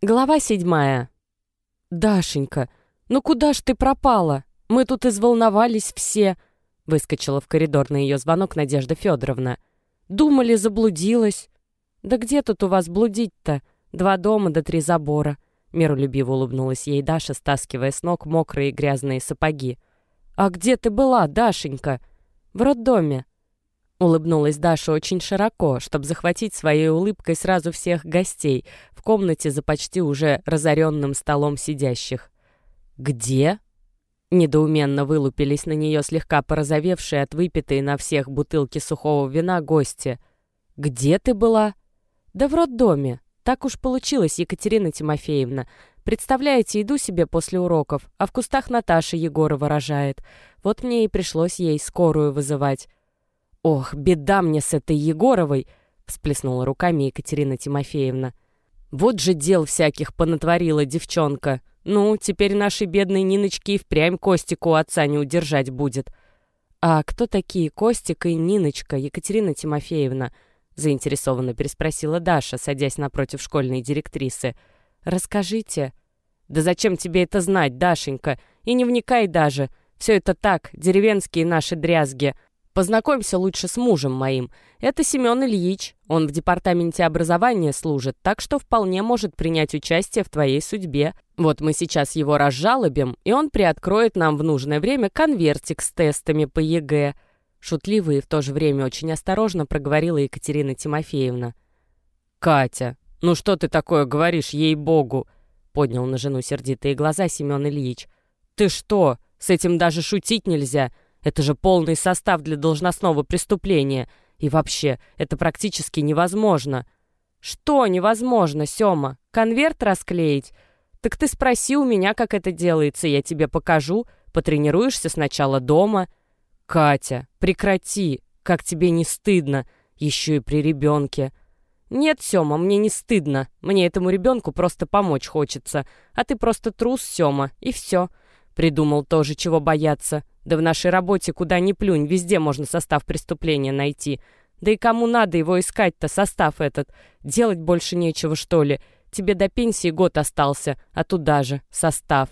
Глава седьмая. «Дашенька, ну куда ж ты пропала? Мы тут изволновались все!» Выскочила в коридор на ее звонок Надежда Федоровна. «Думали, заблудилась». «Да где тут у вас блудить-то? Два дома да три забора». Миролюбиво улыбнулась ей Даша, стаскивая с ног мокрые грязные сапоги. «А где ты была, Дашенька?» «В роддоме», Улыбнулась Даша очень широко, чтобы захватить своей улыбкой сразу всех гостей в комнате за почти уже разоренным столом сидящих. «Где?» Недоуменно вылупились на нее слегка порозовевшие от выпитой на всех бутылки сухого вина гости. «Где ты была?» «Да в роддоме. Так уж получилось, Екатерина Тимофеевна. Представляете, иду себе после уроков, а в кустах Наташа Егорова рожает. Вот мне и пришлось ей скорую вызывать. «Ох, беда мне с этой Егоровой!» — всплеснула руками Екатерина Тимофеевна. «Вот же дел всяких понатворила девчонка. Ну, теперь нашей бедной Ниночке и впрямь Костику отца не удержать будет». «А кто такие Костик и Ниночка, Екатерина Тимофеевна?» — заинтересованно переспросила Даша, садясь напротив школьной директрисы. «Расскажите». «Да зачем тебе это знать, Дашенька? И не вникай даже. Все это так, деревенские наши дрязги». Познакомься лучше с мужем моим. Это Семен Ильич. Он в департаменте образования служит, так что вполне может принять участие в твоей судьбе. Вот мы сейчас его разжалобим, и он приоткроет нам в нужное время конвертик с тестами по ЕГЭ». Шутливо и в то же время очень осторожно проговорила Екатерина Тимофеевна. «Катя, ну что ты такое говоришь, ей-богу?» поднял на жену сердитые глаза Семен Ильич. «Ты что? С этим даже шутить нельзя. Это же полный состав для должностного преступления. И вообще, это практически невозможно. Что невозможно, Сёма? Конверт расклеить? Так ты спроси у меня, как это делается, я тебе покажу. Потренируешься сначала дома. Катя, прекрати. Как тебе не стыдно? Еще и при ребенке. «Нет, Сёма, мне не стыдно. Мне этому ребенку просто помочь хочется. А ты просто трус, Сёма, и все. Придумал тоже, чего бояться. Да в нашей работе куда ни плюнь, везде можно состав преступления найти. Да и кому надо его искать-то, состав этот? Делать больше нечего, что ли? Тебе до пенсии год остался, а туда же состав.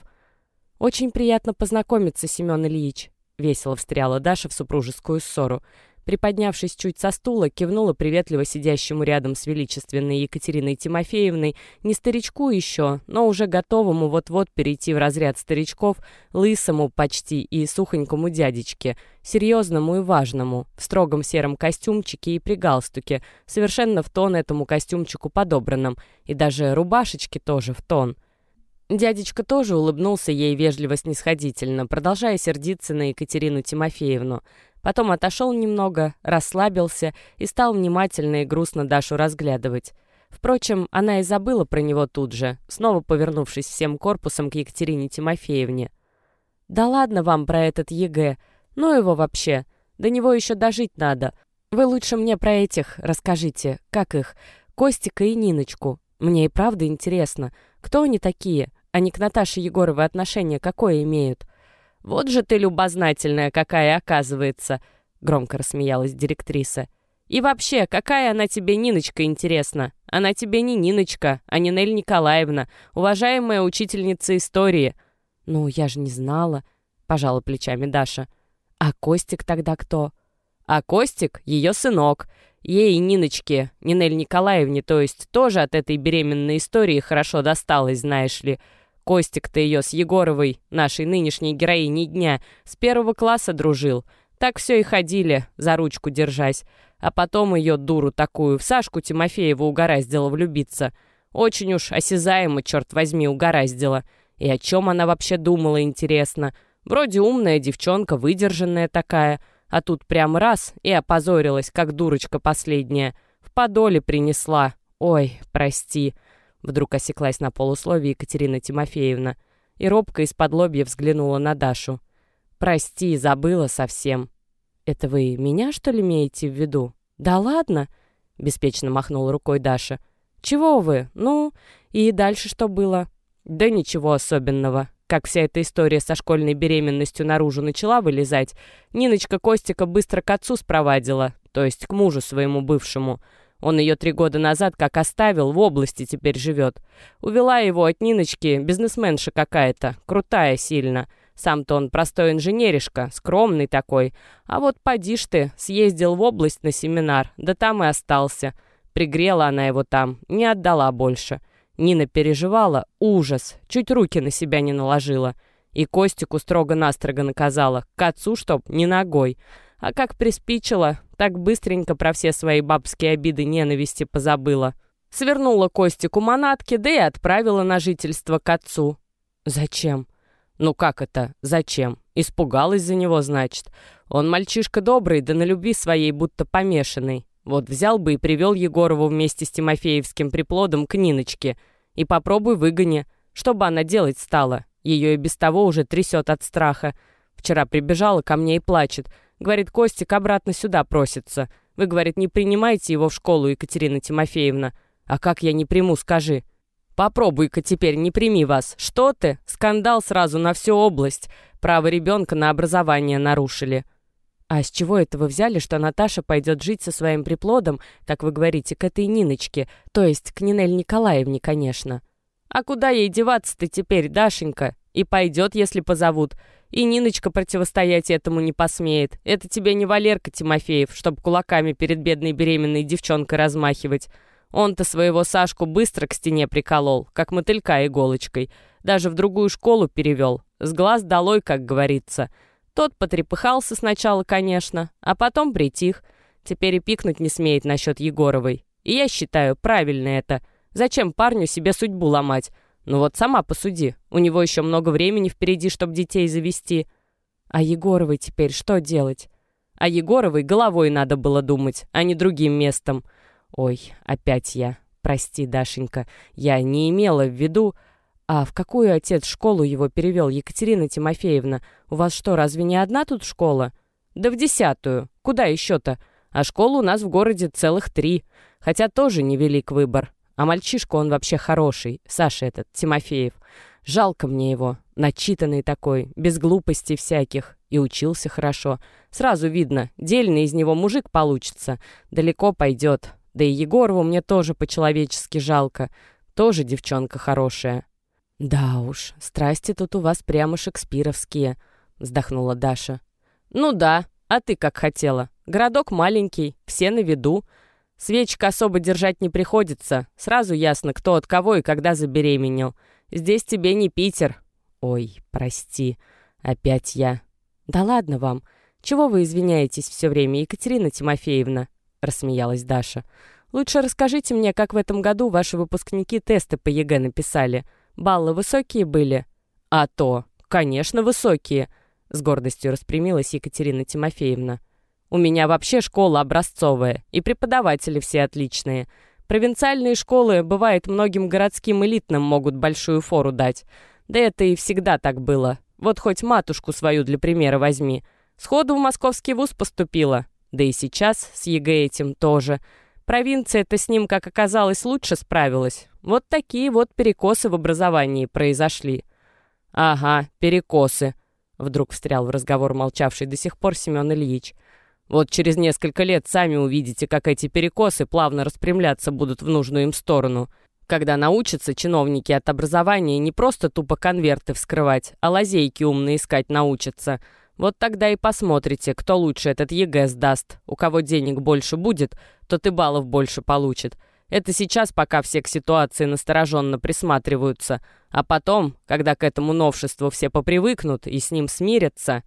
Очень приятно познакомиться, Семен Ильич. Весело встряла Даша в супружескую ссору. Приподнявшись чуть со стула, кивнула приветливо сидящему рядом с величественной Екатериной Тимофеевной, не старичку еще, но уже готовому вот-вот перейти в разряд старичков, лысому почти и сухонькому дядечке, серьезному и важному, в строгом сером костюмчике и при галстуке, совершенно в тон этому костюмчику подобранном, и даже рубашечки тоже в тон. Дядечка тоже улыбнулся ей вежливо-снисходительно, продолжая сердиться на Екатерину Тимофеевну. Потом отошел немного, расслабился и стал внимательно и грустно Дашу разглядывать. Впрочем, она и забыла про него тут же, снова повернувшись всем корпусом к Екатерине Тимофеевне. «Да ладно вам про этот ЕГЭ. Ну его вообще. До него еще дожить надо. Вы лучше мне про этих расскажите. Как их? Костика и Ниночку. Мне и правда интересно. Кто они такие? Они к Наташе Егоровой отношение какое имеют?» «Вот же ты любознательная какая, оказывается!» — громко рассмеялась директриса. «И вообще, какая она тебе Ниночка, интересна? Она тебе не Ниночка, а Нинель Николаевна, уважаемая учительница истории». «Ну, я же не знала», — пожала плечами Даша. «А Костик тогда кто?» «А Костик — ее сынок. Ей и Ниночке, Нинель Николаевне, то есть, тоже от этой беременной истории хорошо досталось, знаешь ли». Костик-то ее с Егоровой, нашей нынешней героиней дня, с первого класса дружил. Так все и ходили, за ручку держась. А потом ее, дуру такую, в Сашку Тимофееву угораздило влюбиться. Очень уж осязаемо, черт возьми, угораздило. И о чем она вообще думала, интересно. Вроде умная девчонка, выдержанная такая. А тут прям раз и опозорилась, как дурочка последняя. В подоле принесла. Ой, прости. Вдруг осеклась на полусловие Екатерина Тимофеевна и робко из-под лобья взглянула на Дашу. «Прости, забыла совсем». «Это вы меня, что ли, имеете в виду?» «Да ладно!» — беспечно махнула рукой Даша. «Чего вы? Ну, и дальше что было?» «Да ничего особенного. Как вся эта история со школьной беременностью наружу начала вылезать, Ниночка Костика быстро к отцу спровадила, то есть к мужу своему бывшему. Он ее три года назад как оставил, в области теперь живет. Увела его от Ниночки, бизнесменша какая-то, крутая сильно. Сам-то он простой инженеришка, скромный такой. А вот поди ж ты, съездил в область на семинар, да там и остался. Пригрела она его там, не отдала больше. Нина переживала, ужас, чуть руки на себя не наложила. И Костику строго-настрого наказала, к отцу чтоб, не ногой. А как приспичила, так быстренько про все свои бабские обиды ненависти позабыла. Свернула Костику манатки, да и отправила на жительство к отцу. Зачем? Ну как это? Зачем? Испугалась за него, значит. Он мальчишка добрый, да на любви своей будто помешанный. Вот взял бы и привел Егорову вместе с Тимофеевским приплодом к Ниночке. И попробуй выгони. Что бы она делать стала? Ее и без того уже трясет от страха. Вчера прибежала ко мне и плачет. Говорит, Костик обратно сюда просится. Вы, говорит, не принимаете его в школу, Екатерина Тимофеевна. А как я не приму, скажи? Попробуй-ка теперь, не прими вас. Что ты? Скандал сразу на всю область. Право ребенка на образование нарушили. А с чего это вы взяли, что Наташа пойдет жить со своим приплодом, как вы говорите, к этой Ниночке, то есть к Нинель Николаевне, конечно? А куда ей деваться-то теперь, Дашенька? И пойдет, если позовут. И Ниночка противостоять этому не посмеет. Это тебе не Валерка Тимофеев, чтоб кулаками перед бедной беременной девчонкой размахивать. Он-то своего Сашку быстро к стене приколол, как мотылька иголочкой. Даже в другую школу перевел. С глаз долой, как говорится. Тот потрепыхался сначала, конечно, а потом притих. Теперь и пикнуть не смеет насчет Егоровой. И я считаю, правильно это — Зачем парню себе судьбу ломать? Ну вот сама посуди. У него еще много времени впереди, чтобы детей завести. А Егоровой теперь что делать? А Егоровой головой надо было думать, а не другим местом. Ой, опять я. Прости, Дашенька, я не имела в виду... А в какую отец школу его перевел, Екатерина Тимофеевна? У вас что, разве не одна тут школа? Да в десятую. Куда еще-то? А школ у нас в городе целых три. Хотя тоже невелик выбор. А мальчишка он вообще хороший, Саша этот, Тимофеев. Жалко мне его, начитанный такой, без глупостей всяких. И учился хорошо. Сразу видно, дельный из него мужик получится. Далеко пойдет. Да и Егорову мне тоже по-человечески жалко. Тоже девчонка хорошая. «Да уж, страсти тут у вас прямо шекспировские», — вздохнула Даша. «Ну да, а ты как хотела. Городок маленький, все на виду. Свечек особо держать не приходится. Сразу ясно, кто от кого и когда забеременел. Здесь тебе не Питер. Ой, прости. Опять я. Да ладно вам. Чего вы извиняетесь все время, Екатерина Тимофеевна? Рассмеялась Даша. Лучше расскажите мне, как в этом году ваши выпускники тесты по ЕГЭ написали. Баллы высокие были? А то, конечно, высокие. С гордостью распрямилась Екатерина Тимофеевна. У меня вообще школа образцовая, и преподаватели все отличные. Провинциальные школы, бывает, многим городским элитным могут большую фору дать. Да это и всегда так было. Вот хоть матушку свою для примера возьми. Сходу в московский вуз поступила. Да и сейчас с ЕГЭ этим тоже. Провинция-то с ним, как оказалось, лучше справилась. Вот такие вот перекосы в образовании произошли. «Ага, перекосы», — вдруг встрял в разговор молчавший до сих пор Семен Ильич. Вот через несколько лет сами увидите, как эти перекосы плавно распрямляться будут в нужную им сторону. Когда научатся чиновники от образования не просто тупо конверты вскрывать, а лазейки умные искать научатся. Вот тогда и посмотрите, кто лучше этот ЕГЭ сдаст. У кого денег больше будет, тот и баллов больше получит. Это сейчас, пока все к ситуации настороженно присматриваются. А потом, когда к этому новшеству все попривыкнут и с ним смирятся...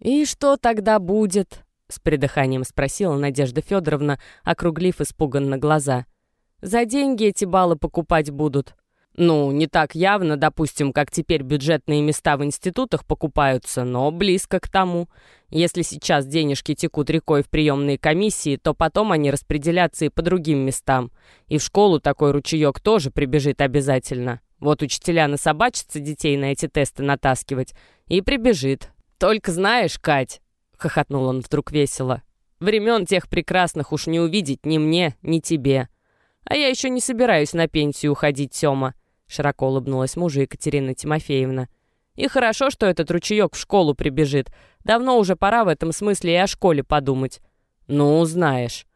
И что тогда будет? С придыханием спросила Надежда Федоровна, округлив испуганно глаза. «За деньги эти баллы покупать будут». «Ну, не так явно, допустим, как теперь бюджетные места в институтах покупаются, но близко к тому. Если сейчас денежки текут рекой в приемные комиссии, то потом они распределятся и по другим местам. И в школу такой ручеек тоже прибежит обязательно. Вот учителя насобачатся детей на эти тесты натаскивать, и прибежит. Только знаешь, Кать, хохотнул он вдруг весело. «Времен тех прекрасных уж не увидеть ни мне, ни тебе. А я еще не собираюсь на пенсию уходить, Сема», широко улыбнулась мужу Екатерина Тимофеевна. «И хорошо, что этот ручеек в школу прибежит. Давно уже пора в этом смысле и о школе подумать». «Ну, знаешь».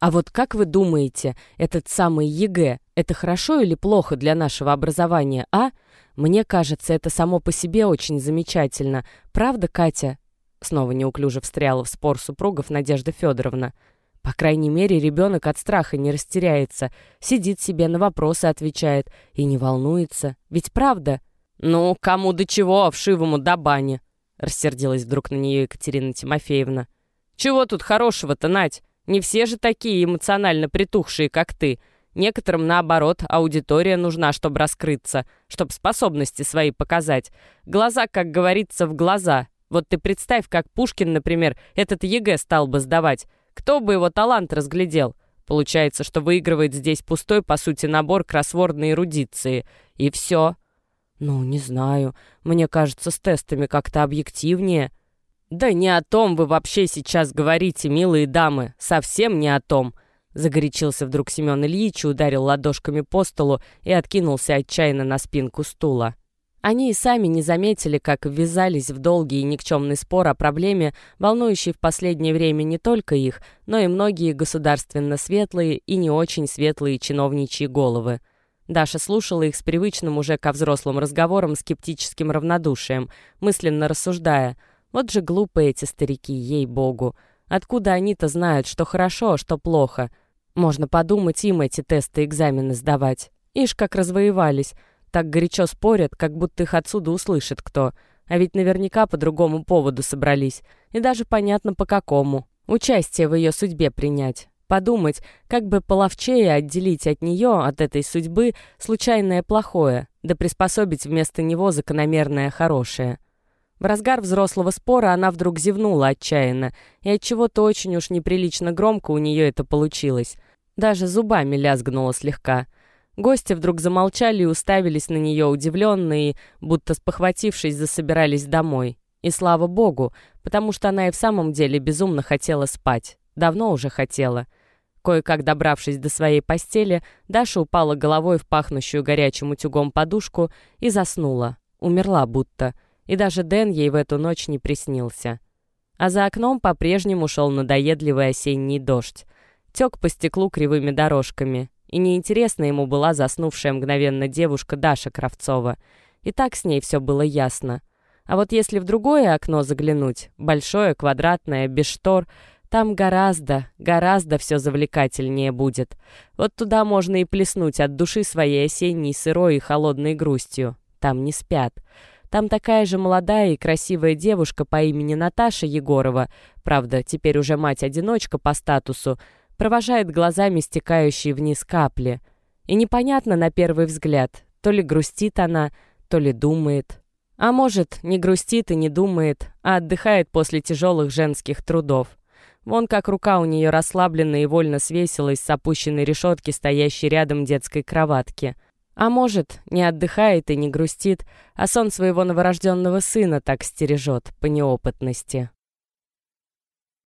А вот как вы думаете, этот самый ЕГЭ, это хорошо или плохо для нашего образования, а? Мне кажется, это само по себе очень замечательно. Правда, Катя?» Снова неуклюже встряла в спор супругов Надежда Федоровна. По крайней мере, ребенок от страха не растеряется, сидит себе, на вопросы отвечает и не волнуется. Ведь правда? «Ну, кому до чего, вшивому до бани!» Рассердилась вдруг на нее Екатерина Тимофеевна. «Чего тут хорошего-то, Надь? Не все же такие эмоционально притухшие, как ты. Некоторым, наоборот, аудитория нужна, чтобы раскрыться, чтобы способности свои показать. Глаза, как говорится, в глаза. Вот ты представь, как Пушкин, например, этот ЕГЭ стал бы сдавать. Кто бы его талант разглядел? Получается, что выигрывает здесь пустой, по сути, набор кроссвордной эрудиции. И все. Ну, не знаю. Мне кажется, с тестами как-то объективнее. «Да не о том вы вообще сейчас говорите, милые дамы, совсем не о том!» Загорячился вдруг Семен Ильич, ударил ладошками по столу и откинулся отчаянно на спинку стула. Они и сами не заметили, как ввязались в долгий и никчемный спор о проблеме, волнующей в последнее время не только их, но и многие государственно светлые и не очень светлые чиновничьи головы. Даша слушала их с привычным уже ко взрослым разговорам скептическим равнодушием, мысленно рассуждая – вот же глупые эти старики, ей-богу. Откуда они-то знают, что хорошо, а что плохо? Можно подумать им эти тесты и экзамены сдавать. Ишь, как развоевались. Так горячо спорят, как будто их отсюда услышит кто. А ведь наверняка по другому поводу собрались. И даже понятно по какому. Участие в ее судьбе принять. Подумать, как бы половчее отделить от нее, от этой судьбы, случайное плохое, да приспособить вместо него закономерное хорошее. В разгар взрослого спора она вдруг зевнула отчаянно, и от чего то очень уж неприлично громко у нее это получилось. Даже зубами лязгнула слегка. Гости вдруг замолчали и уставились на нее удивленные, будто спохватившись, засобирались домой. И слава богу, потому что она и в самом деле безумно хотела спать. Давно уже хотела. Кое-как добравшись до своей постели, Даша упала головой в пахнущую горячим утюгом подушку и заснула. Умерла будто и даже Дэн ей в эту ночь не приснился. А за окном по-прежнему шел надоедливый осенний дождь. Тек по стеклу кривыми дорожками, и неинтересна ему была заснувшая мгновенно девушка Даша Кравцова. И так с ней все было ясно. А вот если в другое окно заглянуть, большое, квадратное, без штор, там гораздо, гораздо все завлекательнее будет. Вот туда можно и плеснуть от души своей осенней сырой и холодной грустью. Там не спят. Там такая же молодая и красивая девушка по имени Наташа Егорова, правда, теперь уже мать-одиночка по статусу, провожает глазами стекающие вниз капли. И непонятно на первый взгляд, то ли грустит она, то ли думает. А может, не грустит и не думает, а отдыхает после тяжелых женских трудов. Вон как рука у нее расслаблена и вольно свесилась с опущенной решетки, стоящей рядом детской кроватки. А может, не отдыхает и не грустит, а сон своего новорожденного сына так стережет по неопытности.